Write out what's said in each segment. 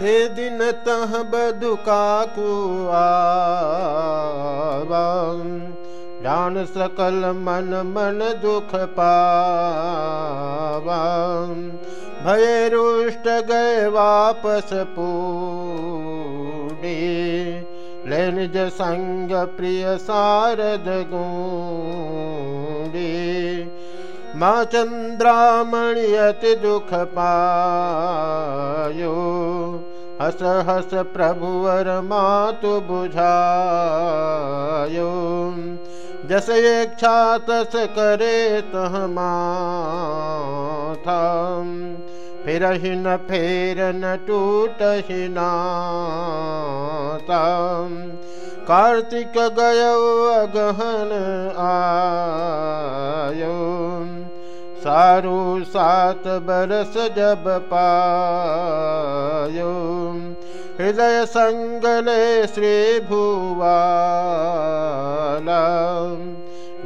थे दिन तह बदुका कुआ जान सकल मन मन दुख पावा। भय रुष्ट गए वापस पूडी ले निज संग प्रिय सारद गूडी माँ चंद्रामणि अति दुख पायो। हस हस प्रभुवर मातु बुझायो। जस इच्छा तस करे तह माथा। फिर न फेर न टूट कार्तिक गय अगहन आयो। सारू सात बरस जब पायो। हृदय भुवाला।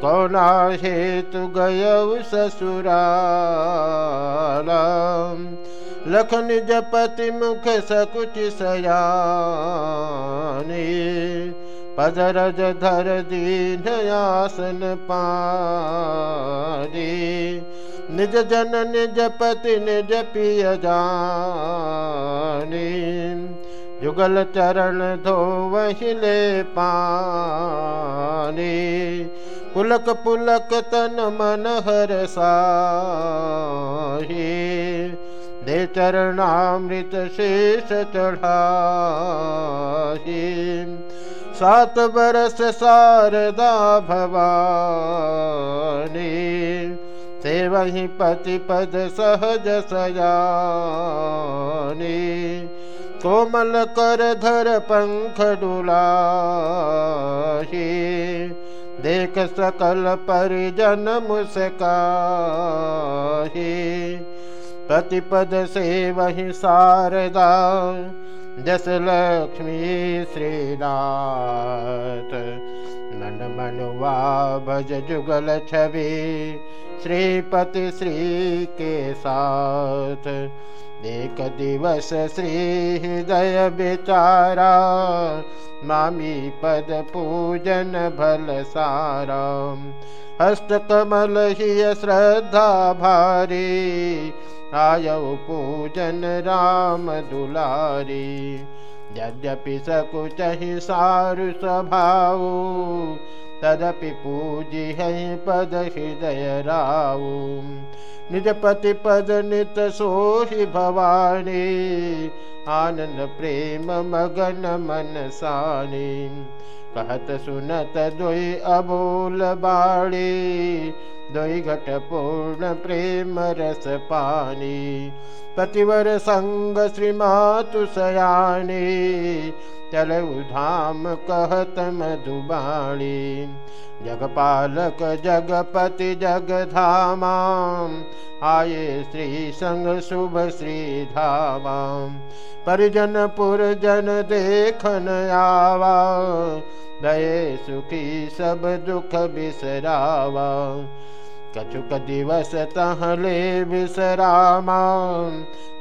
गौना हेतु गय ससुराला। लखन जपति मुख सकुच सयानी। पदरज धर दीन आसन पारी निज जन निज पति निज पिय जानी। जुगल चरण धो वहिले पानी। पुलक पुलक तन मन हर साही। दे चरणामृत शेष चढ़ाही। सात बरस शारदा भवानी। वही पति पद सहज सयानी। कोमल कर धर पंख डुलाही। देख सकल परिजन मुस्काही। प्रतिपद से वही शारदा, जस लक्ष्मी श्रीनाथ। मन मनुवा भज जुगल छवि श्रीपति श्री के साथ। एक दिवस श्री हृदय बिचारा मामी पद पूजन भल सारा। हस्त कमल ही श्रद्धा भारी, आयौ पूजन राम दुलारी। यद्यपि सकुचहि सारु स्वभाव तदपि पूजि है पद हृदय राऊ निज सोहि भवानी आनंद प्रेम मगन मन सानी कहत सुनत दोई अबोल बाड़ी दोई घट पूर्ण प्रेम रस पानी पतिवर संग श्री मातु सयानी चल धाम कहत मधुबाणी जगपालक जगपति जगधामा आए श्री संग शुभ श्री धामा परिजन पुरजन देखन आवा दये सुखी सब दुख बिसरावा। कछुक दिवस तहले विश्रामा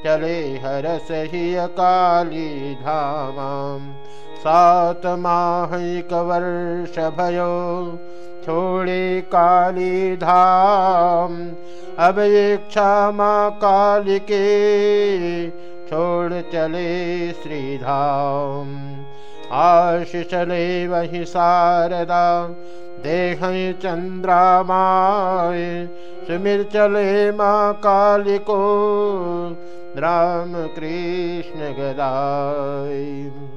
चले हरस ही काली धामा। सात माह वर्ष भयो, छोड़े काली धाम। अब इच्छा माँ काली के, छोड़ चले श्रीधाम आशिष ले वही शारदा देह चंद्रामाय सुमिर चले माँ कालिको राम कृष्ण गदाय।